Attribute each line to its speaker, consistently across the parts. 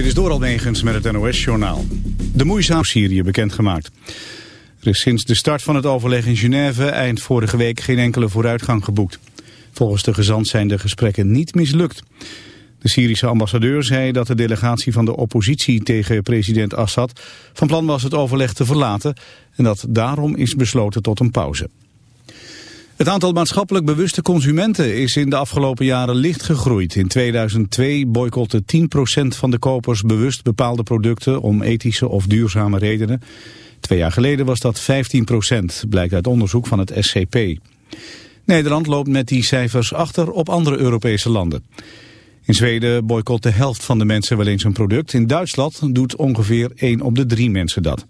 Speaker 1: Dit is door Almegens met het NOS-journaal. De moeizaam Syrië bekendgemaakt. Er is sinds de start van het overleg in Genève eind vorige week geen enkele vooruitgang geboekt. Volgens de gezant zijn de gesprekken niet mislukt. De Syrische ambassadeur zei dat de delegatie van de oppositie tegen president Assad van plan was het overleg te verlaten en dat daarom is besloten tot een pauze. Het aantal maatschappelijk bewuste consumenten is in de afgelopen jaren licht gegroeid. In 2002 boycotte 10% van de kopers bewust bepaalde producten om ethische of duurzame redenen. Twee jaar geleden was dat 15%, blijkt uit onderzoek van het SCP. Nederland loopt met die cijfers achter op andere Europese landen. In Zweden boycott de helft van de mensen wel eens een product. In Duitsland doet ongeveer 1 op de 3 mensen dat.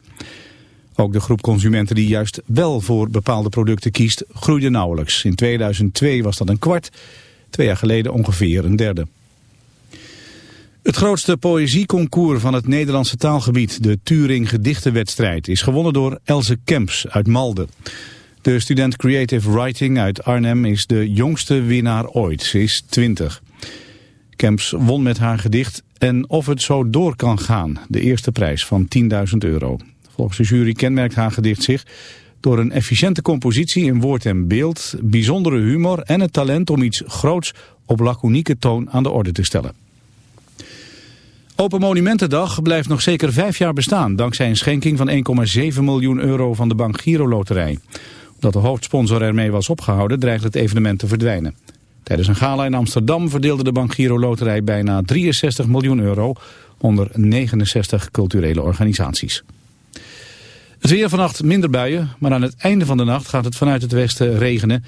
Speaker 1: Ook de groep consumenten die juist wel voor bepaalde producten kiest, groeide nauwelijks. In 2002 was dat een kwart, twee jaar geleden ongeveer een derde. Het grootste poëzieconcours van het Nederlandse taalgebied, de Turing Gedichtenwedstrijd, is gewonnen door Else Kemps uit Malden. De student Creative Writing uit Arnhem is de jongste winnaar ooit. Ze is 20. Kemps won met haar gedicht En of het zo door kan gaan, de eerste prijs van 10.000 euro. Volgens de jury kenmerkt haar gedicht zich door een efficiënte compositie in woord en beeld, bijzondere humor en het talent om iets groots op laconieke toon aan de orde te stellen. Open Monumentendag blijft nog zeker vijf jaar bestaan... dankzij een schenking van 1,7 miljoen euro van de Bank Giro Loterij. Omdat de hoofdsponsor ermee was opgehouden, dreigt het evenement te verdwijnen. Tijdens een gala in Amsterdam verdeelde de Bank Giro Loterij bijna 63 miljoen euro... onder 69 culturele organisaties. Het weer vannacht minder buien, maar aan het einde van de nacht gaat het vanuit het westen regenen.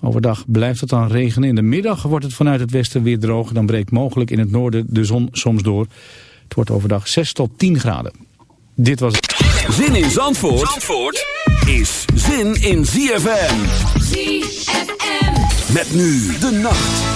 Speaker 1: Overdag blijft het dan regenen. In de middag wordt het vanuit het westen weer droog. Dan breekt mogelijk in het noorden de zon soms door. Het wordt overdag 6 tot 10 graden. Dit was het.
Speaker 2: Zin in Zandvoort, Zandvoort is zin in ZFM. ZFM. Met nu de nacht.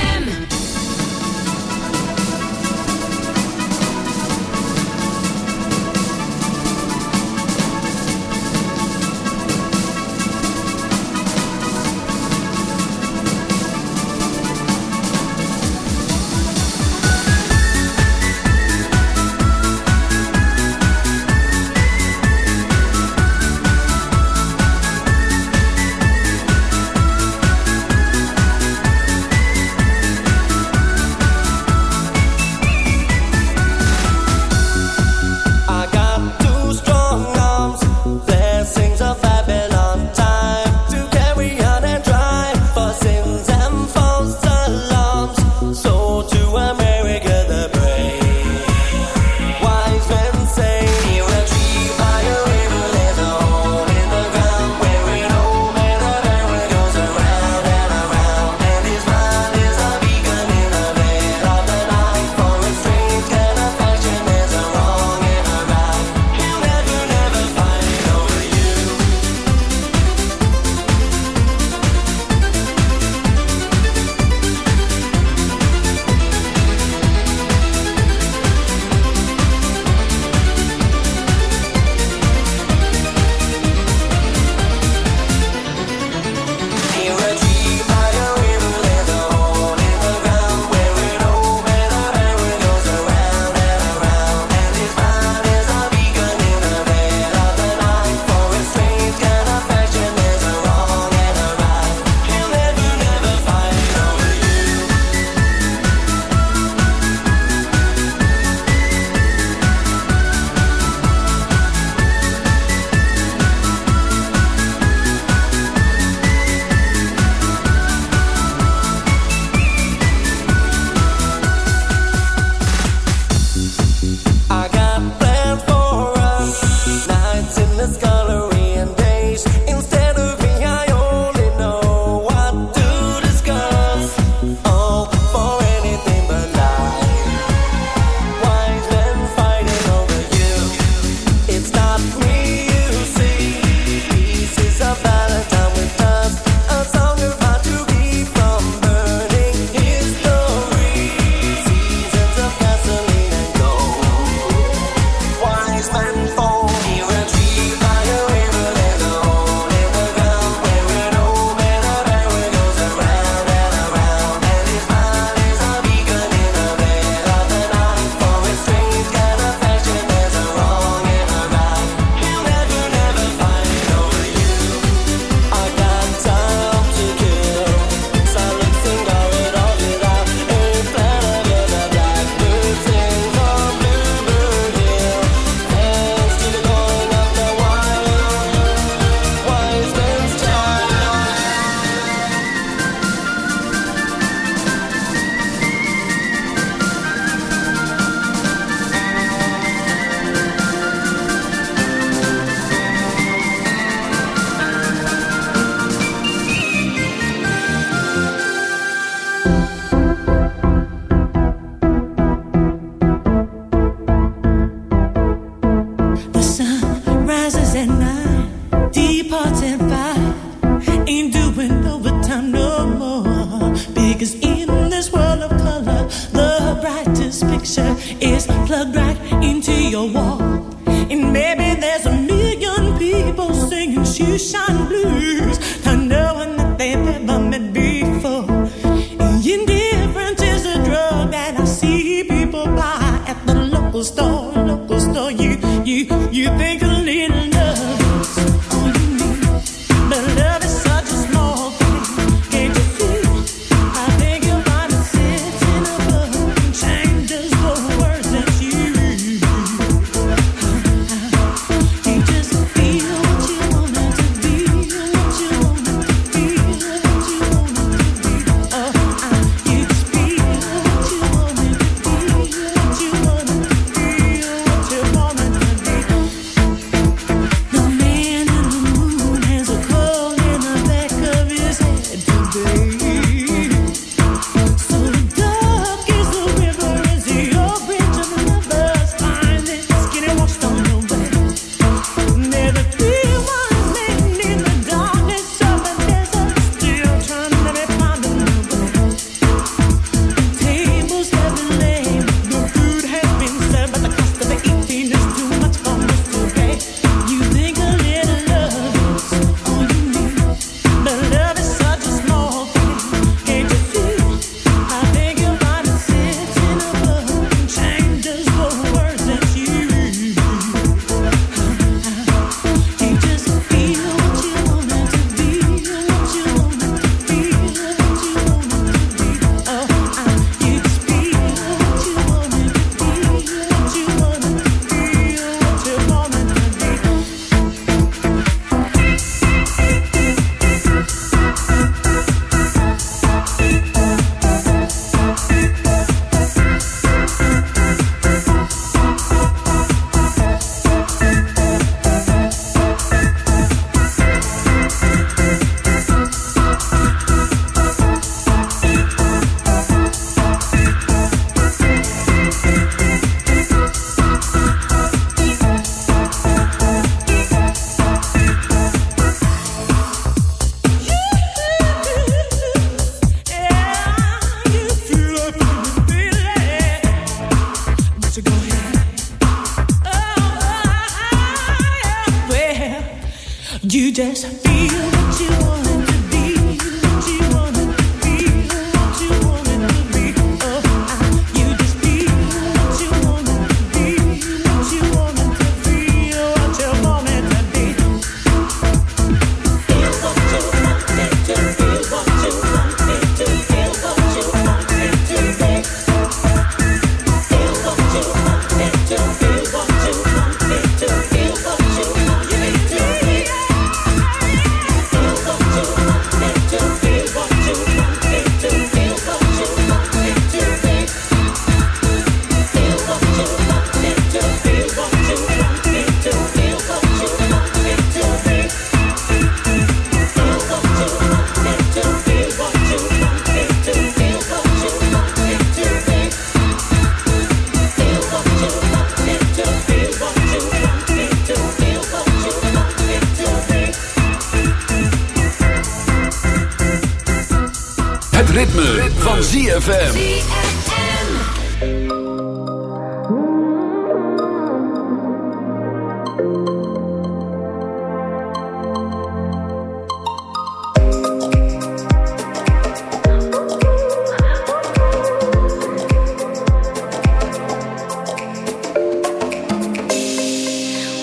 Speaker 3: ZFM.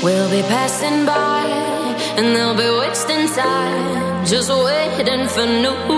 Speaker 4: We'll be Passing by, and they'll be wasting time just waiting for new.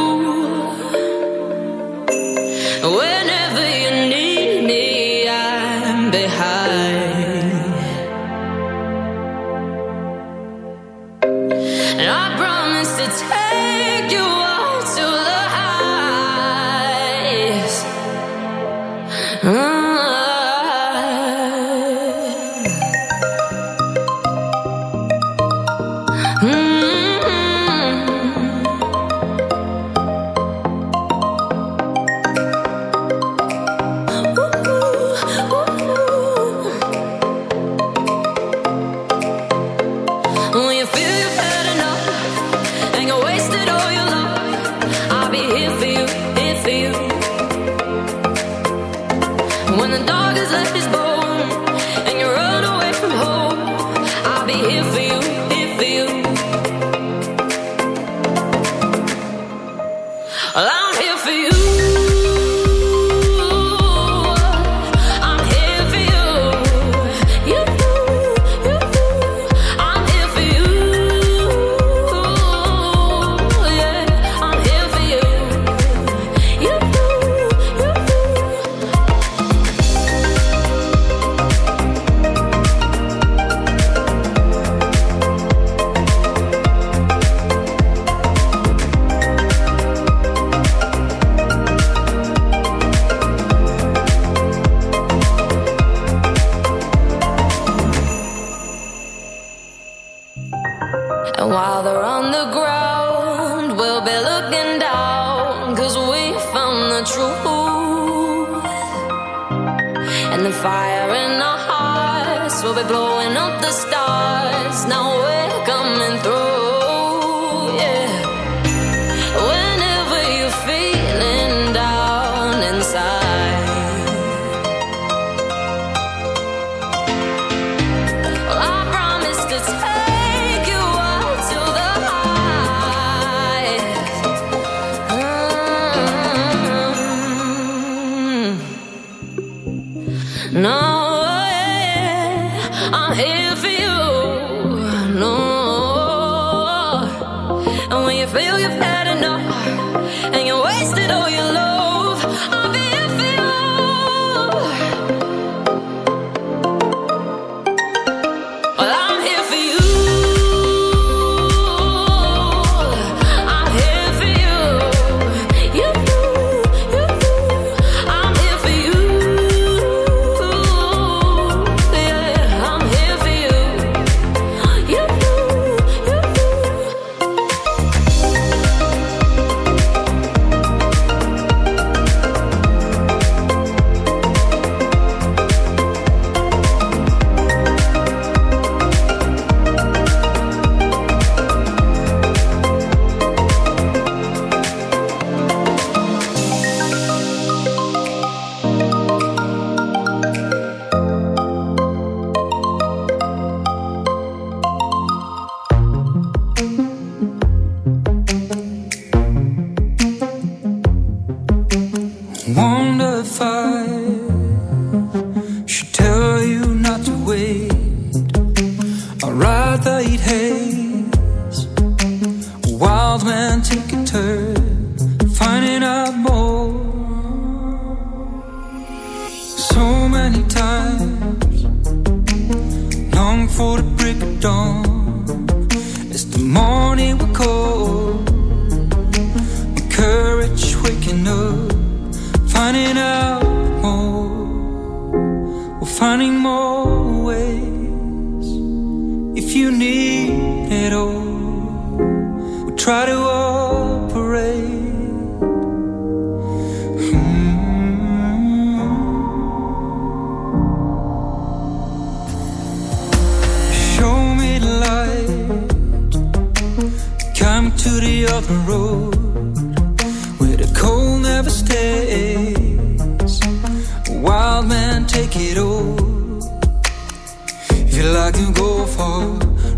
Speaker 4: I
Speaker 5: go far,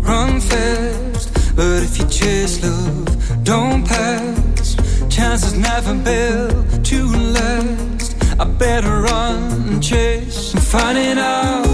Speaker 5: run fast. But if you chase love, don't pass. Chances never build to last. I better run and chase and find it out.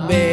Speaker 6: bem.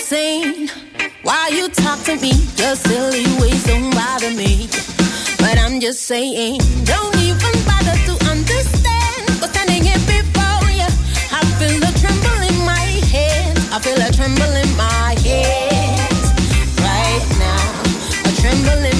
Speaker 6: seen. Why you talk to me? Your silly ways don't bother me. But I'm just saying, don't even bother to understand. But standing here before you, I feel a tremble in my head. I feel a tremble in my head right now. A tremble in